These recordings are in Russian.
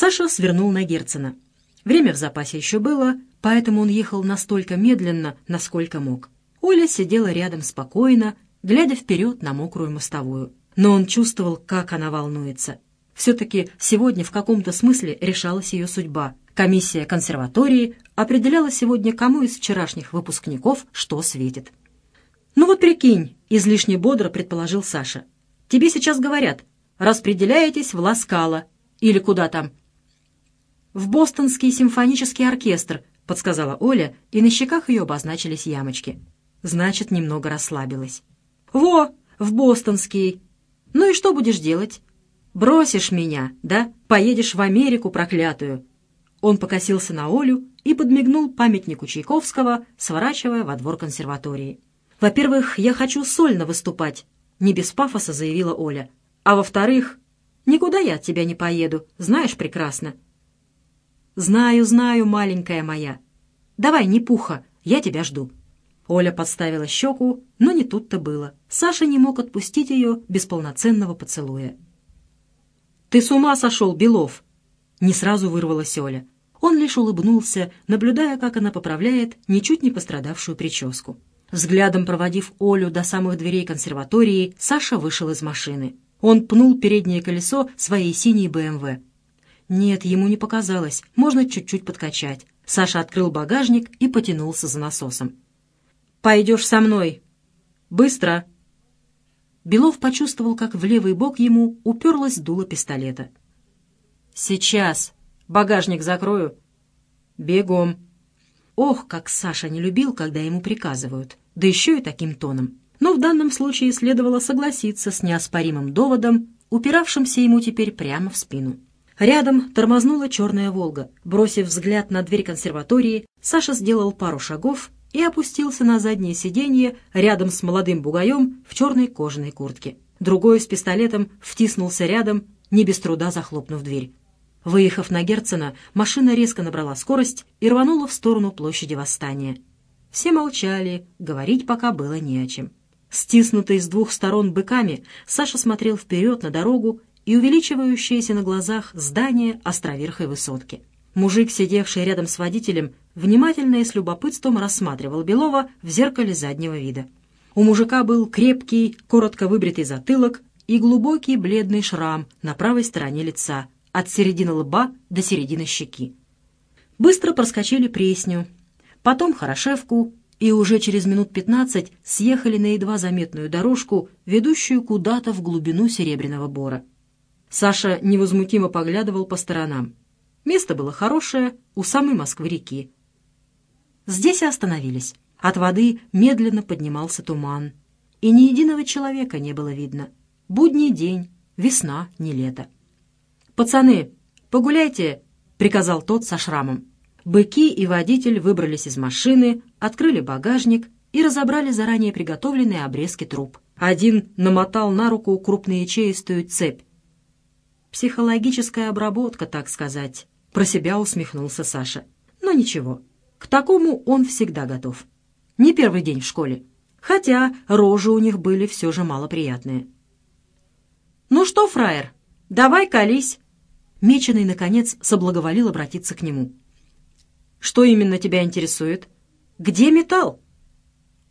Саша свернул на Герцена. Время в запасе еще было, поэтому он ехал настолько медленно, насколько мог. Оля сидела рядом спокойно, глядя вперед на мокрую мостовую. Но он чувствовал, как она волнуется. Все-таки сегодня в каком-то смысле решалась ее судьба. Комиссия консерватории определяла сегодня, кому из вчерашних выпускников что светит. «Ну вот прикинь», — излишне бодро предположил Саша. «Тебе сейчас говорят, распределяетесь в Ласкало. Или куда там?» «В Бостонский симфонический оркестр», — подсказала Оля, и на щеках ее обозначились ямочки. Значит, немного расслабилась. «Во, в Бостонский. Ну и что будешь делать? Бросишь меня, да? Поедешь в Америку проклятую». Он покосился на Олю и подмигнул памятнику Чайковского, сворачивая во двор консерватории. «Во-первых, я хочу сольно выступать», — не без пафоса заявила Оля. «А во-вторых, никуда я от тебя не поеду, знаешь прекрасно». «Знаю, знаю, маленькая моя. Давай, не пуха, я тебя жду». Оля подставила щеку, но не тут-то было. Саша не мог отпустить ее без полноценного поцелуя. «Ты с ума сошел, Белов!» Не сразу вырвалась Оля. Он лишь улыбнулся, наблюдая, как она поправляет ничуть не пострадавшую прическу. Взглядом проводив Олю до самых дверей консерватории, Саша вышел из машины. Он пнул переднее колесо своей синей БМВ. Нет, ему не показалось, можно чуть-чуть подкачать. Саша открыл багажник и потянулся за насосом. «Пойдешь со мной!» «Быстро!» Белов почувствовал, как в левый бок ему уперлась дуло пистолета. «Сейчас! Багажник закрою!» «Бегом!» Ох, как Саша не любил, когда ему приказывают, да еще и таким тоном. Но в данном случае следовало согласиться с неоспоримым доводом, упиравшимся ему теперь прямо в спину. Рядом тормознула черная «Волга». Бросив взгляд на дверь консерватории, Саша сделал пару шагов и опустился на заднее сиденье рядом с молодым бугаем в черной кожаной куртке. Другой с пистолетом втиснулся рядом, не без труда захлопнув дверь. Выехав на Герцена, машина резко набрала скорость и рванула в сторону площади Восстания. Все молчали, говорить пока было не о чем. Стиснутый с двух сторон быками, Саша смотрел вперед на дорогу и увеличивающееся на глазах здание островерхой высотки. Мужик, сидевший рядом с водителем, внимательно и с любопытством рассматривал Белова в зеркале заднего вида. У мужика был крепкий, коротко выбритый затылок и глубокий бледный шрам на правой стороне лица, от середины лба до середины щеки. Быстро проскочили Пресню, потом Хорошевку, и уже через минут пятнадцать съехали на едва заметную дорожку, ведущую куда-то в глубину Серебряного Бора. Саша невозмутимо поглядывал по сторонам. Место было хорошее, у самой Москвы-реки. Здесь и остановились. От воды медленно поднимался туман. И ни единого человека не было видно. Будний день, весна, не лето. «Пацаны, погуляйте!» — приказал тот со шрамом. Быки и водитель выбрались из машины, открыли багажник и разобрали заранее приготовленные обрезки труб. Один намотал на руку крупноячеистую цепь. «Психологическая обработка, так сказать», — про себя усмехнулся Саша. «Но ничего, к такому он всегда готов. Не первый день в школе, хотя рожи у них были все же малоприятные». «Ну что, фраер, давай колись!» Меченый, наконец, соблаговолил обратиться к нему. «Что именно тебя интересует? Где металл?»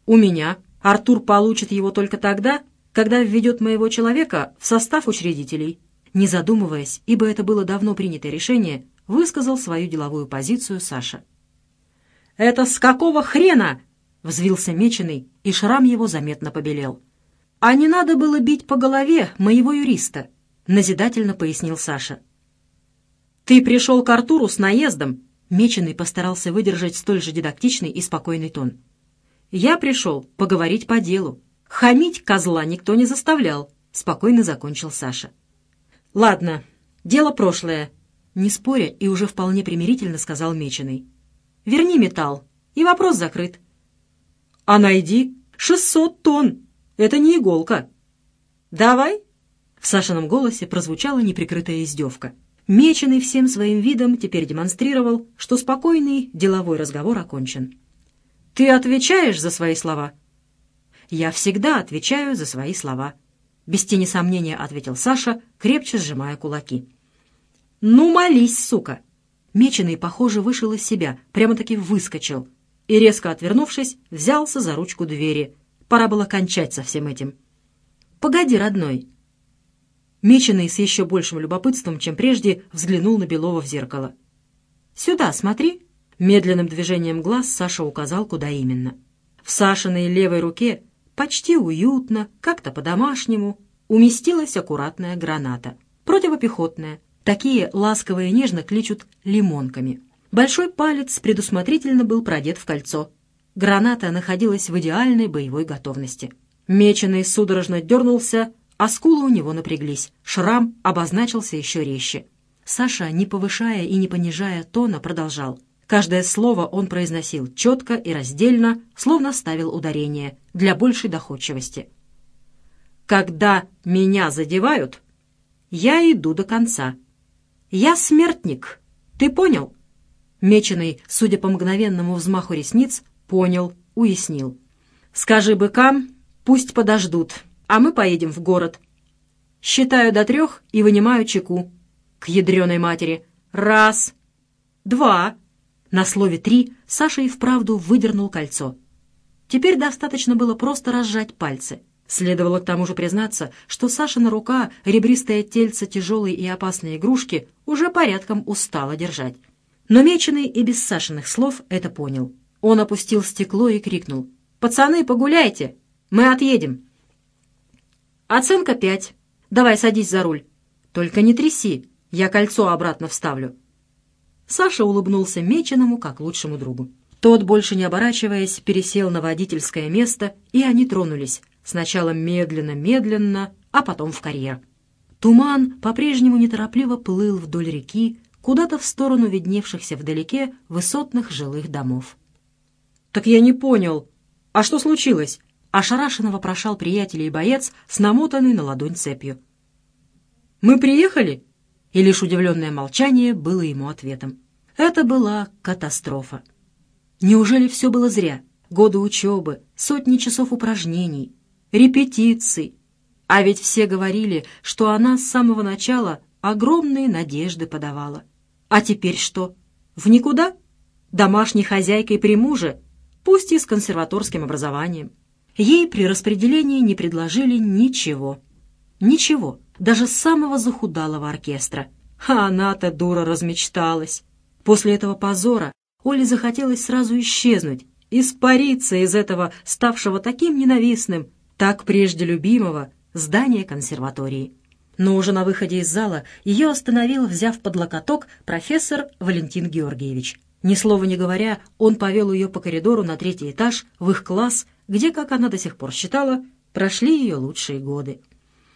«У меня. Артур получит его только тогда, когда введет моего человека в состав учредителей». Не задумываясь, ибо это было давно принятое решение, высказал свою деловую позицию Саша. «Это с какого хрена?» — взвился Меченый, и шрам его заметно побелел. «А не надо было бить по голове моего юриста», — назидательно пояснил Саша. «Ты пришел к Артуру с наездом!» Меченый постарался выдержать столь же дидактичный и спокойный тон. «Я пришел поговорить по делу. Хамить козла никто не заставлял», — спокойно закончил Саша. «Ладно, дело прошлое», — не споря и уже вполне примирительно сказал Меченый. «Верни металл, и вопрос закрыт». «А найди шестьсот тонн! Это не иголка!» «Давай!» — в Сашином голосе прозвучала неприкрытая издевка. Меченый всем своим видом теперь демонстрировал, что спокойный деловой разговор окончен. «Ты отвечаешь за свои слова?» «Я всегда отвечаю за свои слова», — без тени сомнения ответил Саша, крепче сжимая кулаки. «Ну, молись, сука!» Меченый, похоже, вышел из себя, прямо-таки выскочил. И, резко отвернувшись, взялся за ручку двери. Пора было кончать со всем этим. «Погоди, родной!» Меченый с еще большим любопытством, чем прежде, взглянул на Белова в зеркало. «Сюда, смотри!» Медленным движением глаз Саша указал, куда именно. В Сашиной левой руке почти уютно, как-то по-домашнему, уместилась аккуратная граната. Противопехотная. Такие ласково и нежно кличут лимонками. Большой палец предусмотрительно был продет в кольцо. Граната находилась в идеальной боевой готовности. Меченый судорожно дернулся, а скулы у него напряглись. Шрам обозначился еще резче. Саша, не повышая и не понижая тона, продолжал. Каждое слово он произносил четко и раздельно, словно ставил ударение, для большей доходчивости. «Когда меня задевают, я иду до конца. Я смертник, ты понял?» Меченый, судя по мгновенному взмаху ресниц, понял, уяснил. «Скажи быкам, пусть подождут, а мы поедем в город. Считаю до трех и вынимаю чеку. К ядреной матери. Раз, два...» На слове «три» Саша и вправду выдернул кольцо. Теперь достаточно было просто разжать пальцы. Следовало к тому же признаться, что Сашина рука, ребристое тельце тяжелой и опасной игрушки, уже порядком устала держать. Но Меченый и без Сашиных слов это понял. Он опустил стекло и крикнул. «Пацаны, погуляйте! Мы отъедем!» «Оценка пять. Давай садись за руль. Только не тряси, я кольцо обратно вставлю». Саша улыбнулся Меченому как лучшему другу. Тот, больше не оборачиваясь, пересел на водительское место, и они тронулись, сначала медленно-медленно, а потом в карьер. Туман по-прежнему неторопливо плыл вдоль реки, куда-то в сторону видневшихся вдалеке высотных жилых домов. «Так я не понял. А что случилось?» — ошарашенно вопрошал приятелей боец с намотанной на ладонь цепью. «Мы приехали?» и лишь удивленное молчание было ему ответом. Это была катастрофа. Неужели все было зря? Годы учебы, сотни часов упражнений, репетиций. А ведь все говорили, что она с самого начала огромные надежды подавала. А теперь что? В никуда? Домашней хозяйкой при муже, пусть и с консерваторским образованием. Ей при распределении не предложили ничего. Ничего даже самого захудалого оркестра. А она-то, дура, размечталась. После этого позора Оле захотелось сразу исчезнуть, испариться из этого, ставшего таким ненавистным, так прежде любимого, здания консерватории. Но уже на выходе из зала ее остановил, взяв под локоток, профессор Валентин Георгиевич. Ни слова не говоря, он повел ее по коридору на третий этаж, в их класс, где, как она до сих пор считала, прошли ее лучшие годы.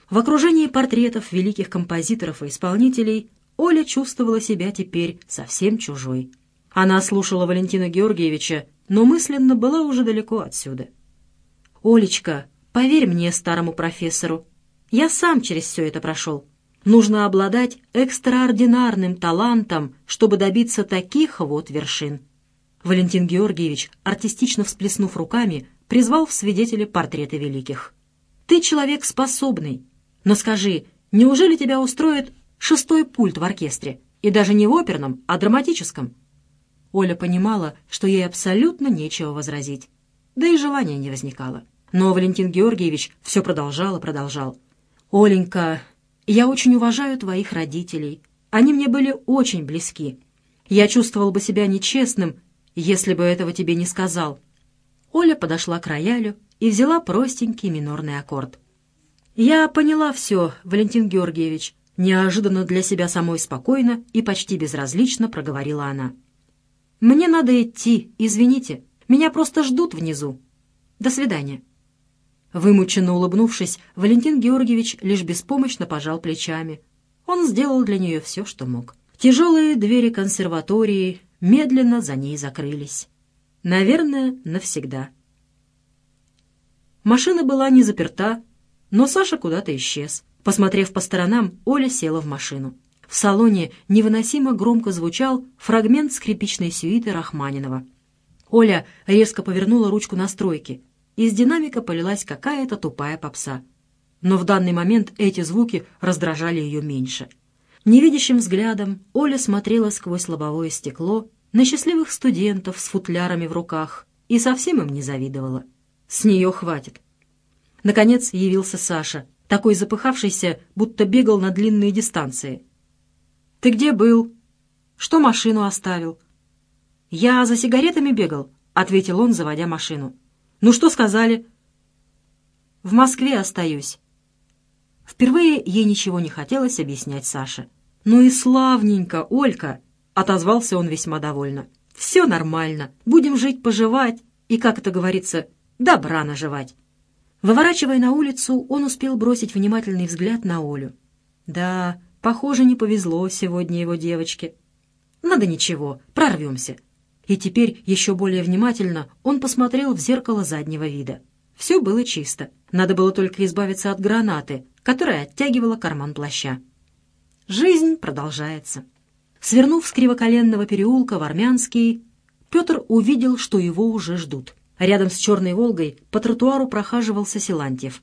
В окружении портретов великих композиторов и исполнителей Оля чувствовала себя теперь совсем чужой. Она слушала Валентина Георгиевича, но мысленно была уже далеко отсюда. «Олечка, поверь мне, старому профессору, я сам через все это прошел. Нужно обладать экстраординарным талантом, чтобы добиться таких вот вершин». Валентин Георгиевич, артистично всплеснув руками, призвал в свидетели портреты великих. «Ты человек способный, но скажи, неужели тебя устроит шестой пульт в оркестре? И даже не в оперном, а драматическом?» Оля понимала, что ей абсолютно нечего возразить. Да и желания не возникало. Но Валентин Георгиевич все продолжал и продолжал. «Оленька, я очень уважаю твоих родителей. Они мне были очень близки. Я чувствовал бы себя нечестным, если бы этого тебе не сказал». Оля подошла к роялю и взяла простенький минорный аккорд. «Я поняла все, Валентин Георгиевич», — неожиданно для себя самой спокойно и почти безразлично проговорила она. «Мне надо идти, извините. Меня просто ждут внизу. До свидания». Вымученно улыбнувшись, Валентин Георгиевич лишь беспомощно пожал плечами. Он сделал для нее все, что мог. Тяжелые двери консерватории медленно за ней закрылись. Наверное, навсегда. Машина была не заперта, но Саша куда-то исчез. Посмотрев по сторонам, Оля села в машину. В салоне невыносимо громко звучал фрагмент скрипичной сюиты Рахманинова. Оля резко повернула ручку настройки. Из динамика полилась какая-то тупая попса. Но в данный момент эти звуки раздражали ее меньше. Невидящим взглядом Оля смотрела сквозь лобовое стекло на счастливых студентов с футлярами в руках и совсем им не завидовала. С нее хватит. Наконец явился Саша, такой запыхавшийся, будто бегал на длинные дистанции. «Ты где был? Что машину оставил?» «Я за сигаретами бегал», — ответил он, заводя машину. «Ну что сказали?» «В Москве остаюсь». Впервые ей ничего не хотелось объяснять Саше. «Ну и славненько, Олька!» — отозвался он весьма довольно. «Все нормально. Будем жить-поживать и, как это говорится, добра наживать». Выворачивая на улицу, он успел бросить внимательный взгляд на Олю. «Да, похоже, не повезло сегодня его девочке. Надо ничего, прорвемся». И теперь еще более внимательно он посмотрел в зеркало заднего вида. Все было чисто. Надо было только избавиться от гранаты, которая оттягивала карман плаща. Жизнь продолжается. Свернув с кривоколенного переулка в Армянский, Петр увидел, что его уже ждут. Рядом с «Черной Волгой» по тротуару прохаживался Силантьев.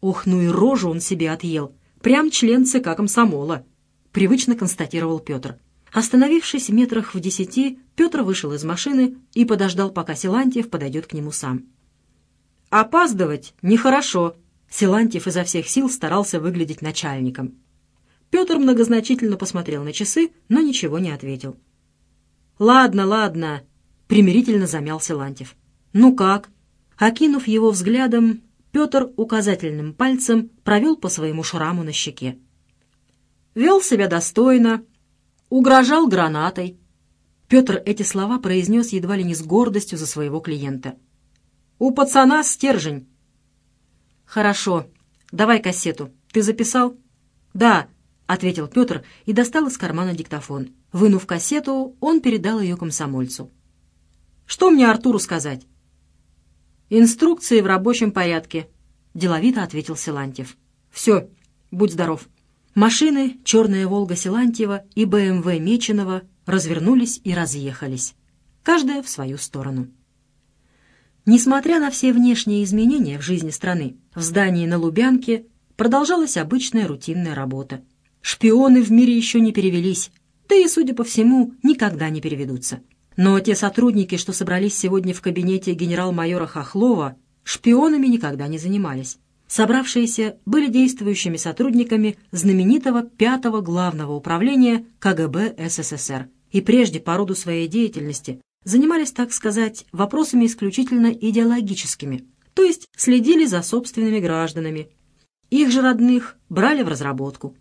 «Ох, ну и рожу он себе отъел! Прям член ЦК комсомола!» — привычно констатировал Петр. Остановившись в метрах в десяти, Петр вышел из машины и подождал, пока Силантьев подойдет к нему сам. «Опаздывать нехорошо», Силантьев изо всех сил старался выглядеть начальником. Петр многозначительно посмотрел на часы, но ничего не ответил. «Ладно, ладно», — примирительно замял Силантьев. «Ну как?» Окинув его взглядом, Петр указательным пальцем провел по своему шраму на щеке. «Вел себя достойно, угрожал гранатой». Петр эти слова произнес едва ли не с гордостью за своего клиента. «У пацана стержень, «Хорошо. Давай кассету. Ты записал?» «Да», — ответил Петр и достал из кармана диктофон. Вынув кассету, он передал ее комсомольцу. «Что мне Артуру сказать?» «Инструкции в рабочем порядке», — деловито ответил Силантьев. «Все, будь здоров». Машины «Черная Волга» Силантьева и БМВ Меченого развернулись и разъехались, каждая в свою сторону. Несмотря на все внешние изменения в жизни страны, в здании на Лубянке продолжалась обычная рутинная работа. Шпионы в мире еще не перевелись, да и, судя по всему, никогда не переведутся. Но те сотрудники, что собрались сегодня в кабинете генерал-майора Хохлова, шпионами никогда не занимались. Собравшиеся были действующими сотрудниками знаменитого пятого главного управления КГБ СССР и прежде по роду своей деятельности занимались, так сказать, вопросами исключительно идеологическими, то есть следили за собственными гражданами. Их же родных брали в разработку.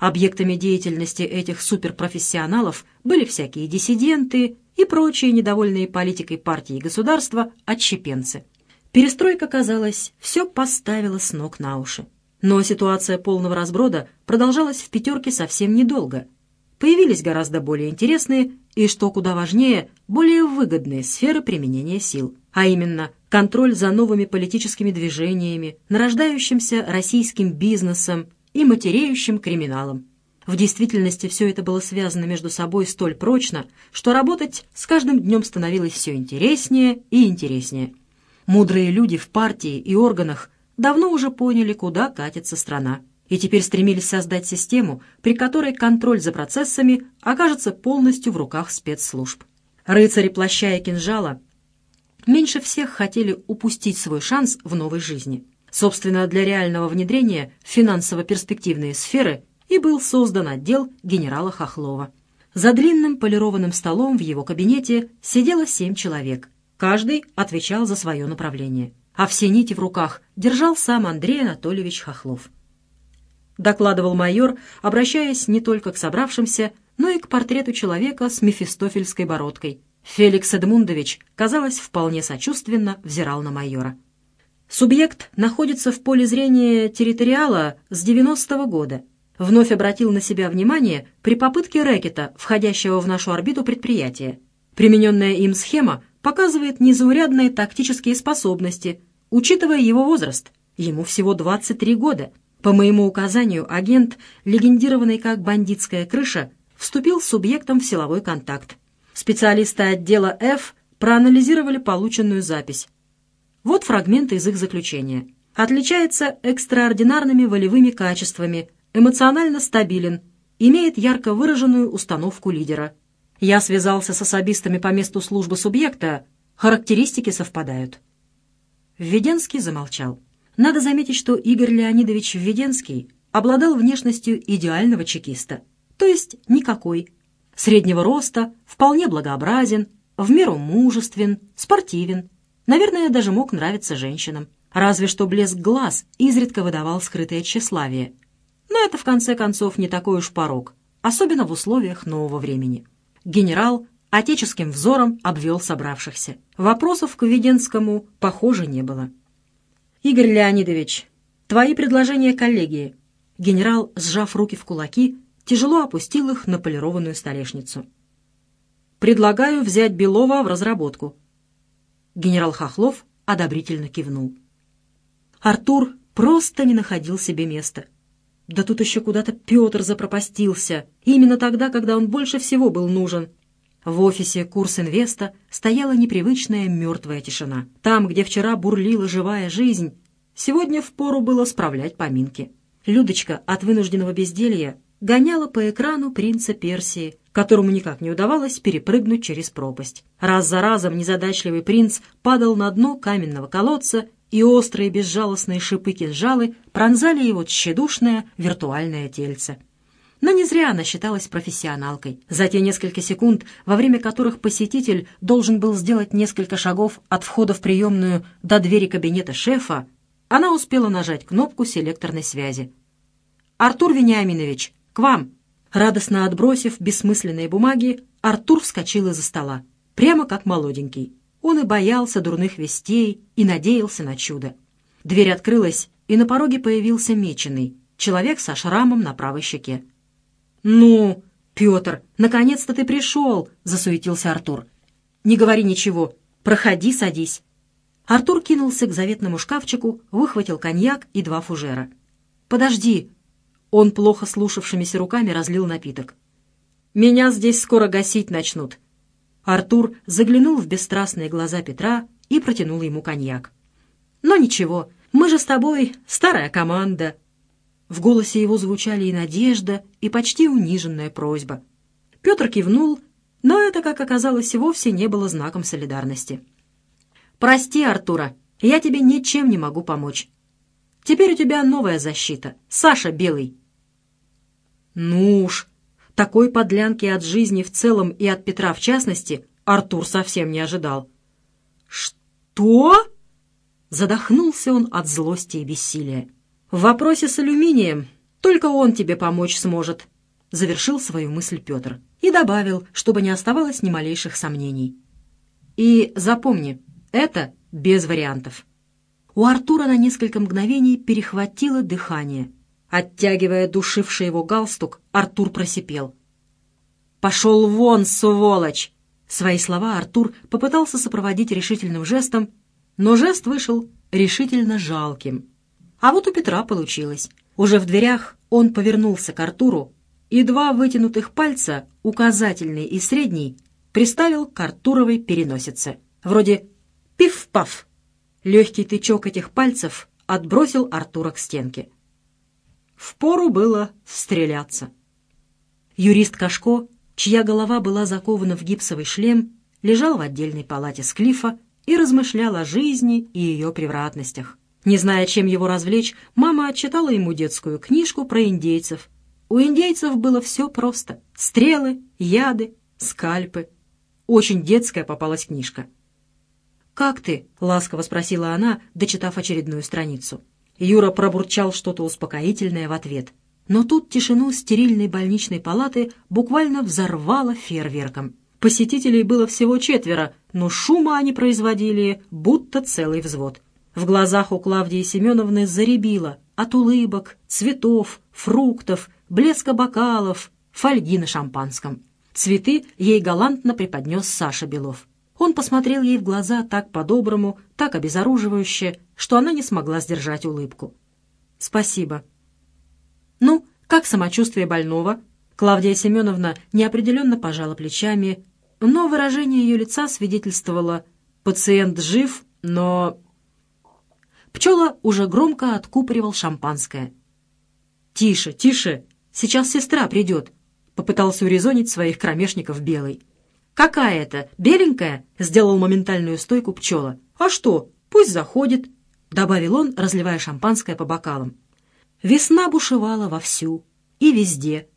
Объектами деятельности этих суперпрофессионалов были всякие диссиденты и прочие недовольные политикой партии и государства отщепенцы. Перестройка, казалось, все поставила с ног на уши. Но ситуация полного разброда продолжалась в «пятерке» совсем недолго. Появились гораздо более интересные и, что куда важнее, более выгодные сферы применения сил, а именно контроль за новыми политическими движениями, нарождающимся российским бизнесом и матереющим криминалом. В действительности все это было связано между собой столь прочно, что работать с каждым днем становилось все интереснее и интереснее. Мудрые люди в партии и органах давно уже поняли, куда катится страна и теперь стремились создать систему, при которой контроль за процессами окажется полностью в руках спецслужб. Рыцари плаща и кинжала меньше всех хотели упустить свой шанс в новой жизни. Собственно, для реального внедрения в финансово-перспективные сферы и был создан отдел генерала Хохлова. За длинным полированным столом в его кабинете сидело семь человек. Каждый отвечал за свое направление. А все нити в руках держал сам Андрей Анатольевич Хохлов. — докладывал майор, обращаясь не только к собравшимся, но и к портрету человека с мефистофельской бородкой. Феликс Эдмундович, казалось, вполне сочувственно взирал на майора. Субъект находится в поле зрения территориала с 90-го года. Вновь обратил на себя внимание при попытке рэкета, входящего в нашу орбиту предприятия. Примененная им схема показывает незаурядные тактические способности, учитывая его возраст. Ему всего 23 года — по моему указанию агент, легендированный как «бандитская крыша», вступил с субъектом в силовой контакт. Специалисты отдела F проанализировали полученную запись. Вот фрагменты из их заключения. Отличается экстраординарными волевыми качествами, эмоционально стабилен, имеет ярко выраженную установку лидера. Я связался с особистами по месту службы субъекта, характеристики совпадают. Введенский замолчал. Надо заметить, что Игорь Леонидович Введенский обладал внешностью идеального чекиста, то есть никакой. Среднего роста, вполне благообразен, в меру мужествен, спортивен. Наверное, даже мог нравиться женщинам. Разве что блеск глаз изредка выдавал скрытое тщеславие. Но это, в конце концов, не такой уж порог, особенно в условиях нового времени. Генерал отеческим взором обвел собравшихся. Вопросов к Веденскому, похоже, не было. «Игорь Леонидович, твои предложения коллегии». Генерал, сжав руки в кулаки, тяжело опустил их на полированную столешницу. «Предлагаю взять Белова в разработку». Генерал Хохлов одобрительно кивнул. Артур просто не находил себе места. Да тут еще куда-то Петр запропастился, именно тогда, когда он больше всего был нужен. В офисе Курс Инвеста стояла непривычная мертвая тишина. Там, где вчера бурлила живая жизнь, сегодня впору было справлять поминки. Людочка от вынужденного безделья гоняла по экрану принца Персии, которому никак не удавалось перепрыгнуть через пропасть. Раз за разом незадачливый принц падал на дно каменного колодца, и острые безжалостные шипы-кинжалы пронзали его тщедушное виртуальное тельце. Но не зря она считалась профессионалкой. За те несколько секунд, во время которых посетитель должен был сделать несколько шагов от входа в приемную до двери кабинета шефа, она успела нажать кнопку селекторной связи. «Артур Вениаминович, к вам!» Радостно отбросив бессмысленные бумаги, Артур вскочил из-за стола, прямо как молоденький. Он и боялся дурных вестей, и надеялся на чудо. Дверь открылась, и на пороге появился меченый, человек со шрамом на правой щеке. «Ну, Петр, наконец-то ты пришел!» — засуетился Артур. «Не говори ничего. Проходи, садись». Артур кинулся к заветному шкафчику, выхватил коньяк и два фужера. «Подожди!» Он плохо слушавшимися руками разлил напиток. «Меня здесь скоро гасить начнут». Артур заглянул в бесстрастные глаза Петра и протянул ему коньяк. «Но ничего, мы же с тобой старая команда, в голосе его звучали и надежда, и почти униженная просьба. Петр кивнул, но это, как оказалось, вовсе не было знаком солидарности. «Прости, Артура, я тебе ничем не могу помочь. Теперь у тебя новая защита. Саша Белый». «Ну уж, такой подлянки от жизни в целом и от Петра в частности Артур совсем не ожидал». «Что?» Задохнулся он от злости и бессилия. В вопросе с алюминием только он тебе помочь сможет», — завершил свою мысль Петр и добавил, чтобы не оставалось ни малейших сомнений. «И запомни, это без вариантов». У Артура на несколько мгновений перехватило дыхание. Оттягивая душивший его галстук, Артур просипел. «Пошел вон, сволочь!» Свои слова Артур попытался сопроводить решительным жестом, но жест вышел решительно жалким. А вот у Петра получилось. Уже в дверях он повернулся к Артуру, и два вытянутых пальца, указательный и средний, приставил к Артуровой переносице. Вроде «пиф-паф». Легкий тычок этих пальцев отбросил Артура к стенке. Впору было стреляться. Юрист Кашко, чья голова была закована в гипсовый шлем, лежал в отдельной палате Склифа и размышлял о жизни и ее превратностях. Не зная, чем его развлечь, мама отчитала ему детскую книжку про индейцев. У индейцев было все просто. Стрелы, яды, скальпы. Очень детская попалась книжка. «Как ты?» — ласково спросила она, дочитав очередную страницу. Юра пробурчал что-то успокоительное в ответ. Но тут тишину стерильной больничной палаты буквально взорвало фейерверком. Посетителей было всего четверо, но шума они производили, будто целый взвод. В глазах у Клавдии Семеновны заребило от улыбок, цветов, фруктов, блеска бокалов, фольги на шампанском. Цветы ей галантно преподнес Саша Белов. Он посмотрел ей в глаза так по-доброму, так обезоруживающе, что она не смогла сдержать улыбку. «Спасибо». «Ну, как самочувствие больного?» Клавдия Семеновна неопределенно пожала плечами, но выражение ее лица свидетельствовало «пациент жив, но Пчела уже громко откупоривал шампанское. «Тише, тише!» сейчас сестра придет», — попытался урезонить своих кромешников Белый. «Какая это? Беленькая?» — сделал моментальную стойку пчела. «А что? Пусть заходит», — добавил он, разливая шампанское по бокалам. Весна бушевала вовсю и везде.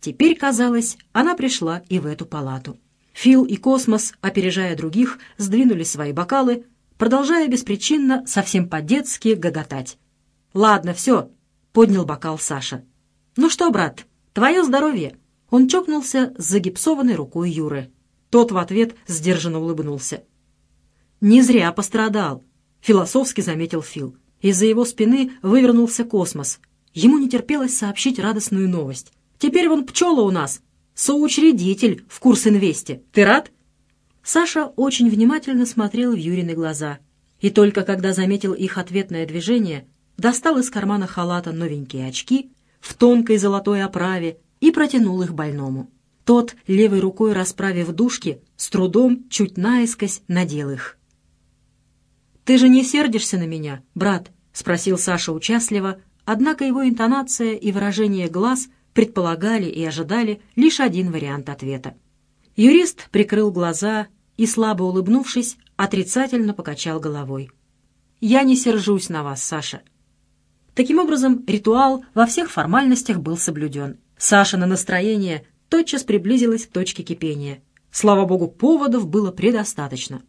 Теперь, казалось, она пришла и в эту палату. Фил и Космос, опережая других, сдвинули свои бокалы, продолжая беспричинно, совсем по-детски гоготать. «Ладно, все», — поднял бокал Саша. «Ну что, брат, твое здоровье!» Он чокнулся с загипсованной рукой Юры. Тот в ответ сдержанно улыбнулся. «Не зря пострадал», — философски заметил Фил. Из-за его спины вывернулся космос. Ему не терпелось сообщить радостную новость. «Теперь вон пчела у нас, соучредитель в курс-инвесте. Ты рад?» Саша очень внимательно смотрел в Юрины глаза. И только когда заметил их ответное движение, достал из кармана халата новенькие очки в тонкой золотой оправе и протянул их больному. Тот, левой рукой расправив дужки, с трудом, чуть наискось, надел их. «Ты же не сердишься на меня, брат?» — спросил Саша участливо, однако его интонация и выражение глаз предполагали и ожидали лишь один вариант ответа. Юрист прикрыл глаза и, слабо улыбнувшись, отрицательно покачал головой. «Я не сержусь на вас, Саша». Таким образом, ритуал во всех формальностях был соблюден. Саша на настроение тотчас приблизилась к точке кипения. Слава богу, поводов было предостаточно.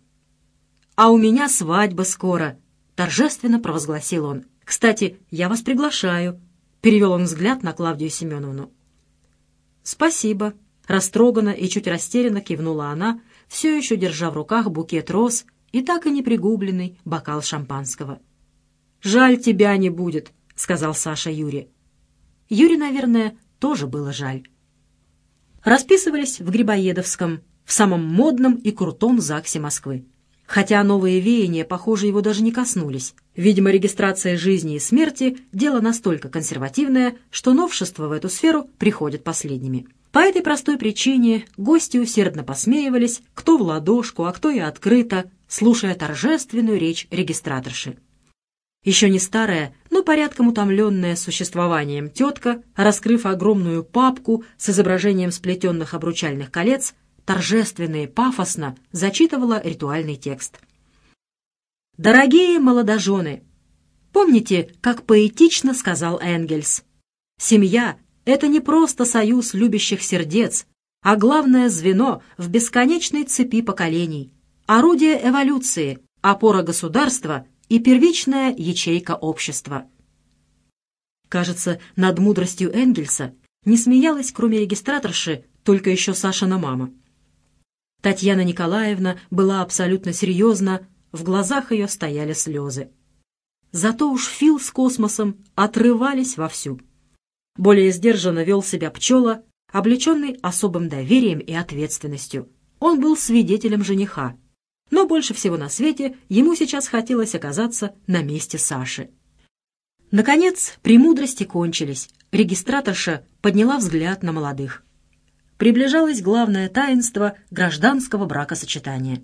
«А у меня свадьба скоро», — торжественно провозгласил он. «Кстати, я вас приглашаю», — перевел он взгляд на Клавдию Семеновну. «Спасибо», — растроганно и чуть растерянно кивнула она, все еще держа в руках букет роз и так и не пригубленный бокал шампанского. «Жаль, тебя не будет», — сказал Саша Юре. Юре, наверное, тоже было жаль расписывались в Грибоедовском, в самом модном и крутом ЗАГСе Москвы. Хотя новые веяния, похоже, его даже не коснулись. Видимо, регистрация жизни и смерти – дело настолько консервативное, что новшества в эту сферу приходят последними. По этой простой причине гости усердно посмеивались, кто в ладошку, а кто и открыто, слушая торжественную речь регистраторши. Еще не старая, но порядком утомленная существованием тетка, раскрыв огромную папку с изображением сплетенных обручальных колец, торжественно и пафосно зачитывала ритуальный текст. «Дорогие молодожены! Помните, как поэтично сказал Энгельс? Семья — это не просто союз любящих сердец, а главное звено в бесконечной цепи поколений, орудие эволюции, опора государства — и первичная ячейка общества. Кажется, над мудростью Энгельса не смеялась, кроме регистраторши, только еще Сашина мама. Татьяна Николаевна была абсолютно серьезна, в глазах ее стояли слезы. Зато уж Фил с космосом отрывались вовсю. Более сдержанно вел себя пчела, облеченный особым доверием и ответственностью. Он был свидетелем жениха, но больше всего на свете ему сейчас хотелось оказаться на месте Саши. Наконец, премудрости кончились. Регистраторша подняла взгляд на молодых. Приближалось главное таинство гражданского бракосочетания.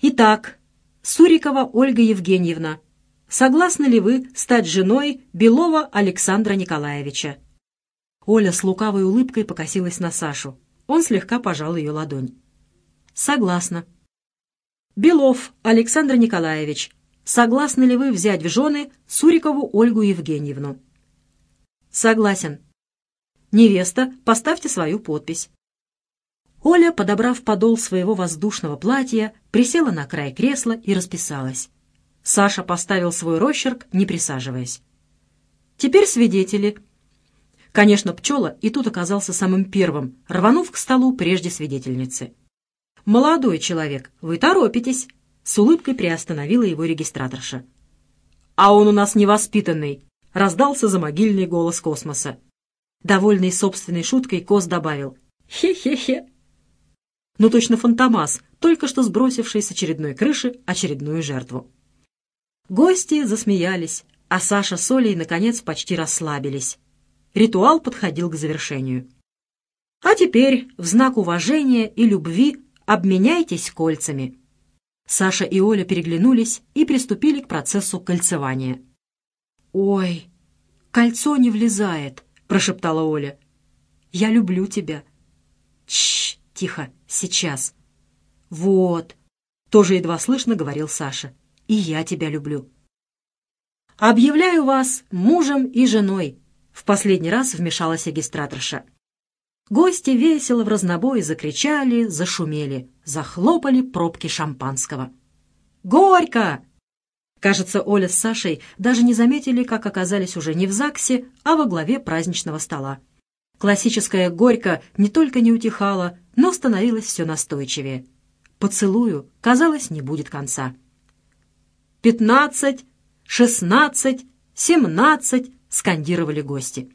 Итак, Сурикова Ольга Евгеньевна, согласны ли вы стать женой Белова Александра Николаевича? Оля с лукавой улыбкой покосилась на Сашу. Он слегка пожал ее ладонь. «Согласна», Белов Александр Николаевич, согласны ли вы взять в жены Сурикову Ольгу Евгеньевну? Согласен. Невеста, поставьте свою подпись. Оля, подобрав подол своего воздушного платья, присела на край кресла и расписалась. Саша поставил свой росчерк, не присаживаясь. Теперь свидетели. Конечно, пчела и тут оказался самым первым, рванув к столу прежде свидетельницы. «Молодой человек, вы торопитесь!» С улыбкой приостановила его регистраторша. «А он у нас невоспитанный!» — раздался за могильный голос космоса. Довольный собственной шуткой, Кос добавил «Хе-хе-хе». Ну точно фантомас, только что сбросивший с очередной крыши очередную жертву. Гости засмеялись, а Саша с Олей, наконец, почти расслабились. Ритуал подходил к завершению. А теперь, в знак уважения и любви, Обменяйтесь кольцами». Саша и Оля переглянулись и приступили к процессу кольцевания. «Ой, кольцо не влезает», — прошептала Оля. «Я люблю тебя». «Чш, тихо, сейчас». «Вот», — тоже едва слышно говорил Саша. «И я тебя люблю». «Объявляю вас мужем и женой», — в последний раз вмешалась регистраторша. Гости весело в разнобой закричали, зашумели, захлопали пробки шампанского. «Горько!» Кажется, Оля с Сашей даже не заметили, как оказались уже не в ЗАГСе, а во главе праздничного стола. Классическая горько не только не утихала, но становилась все настойчивее. Поцелую, казалось, не будет конца. «Пятнадцать! Шестнадцать! Семнадцать!» — скандировали гости.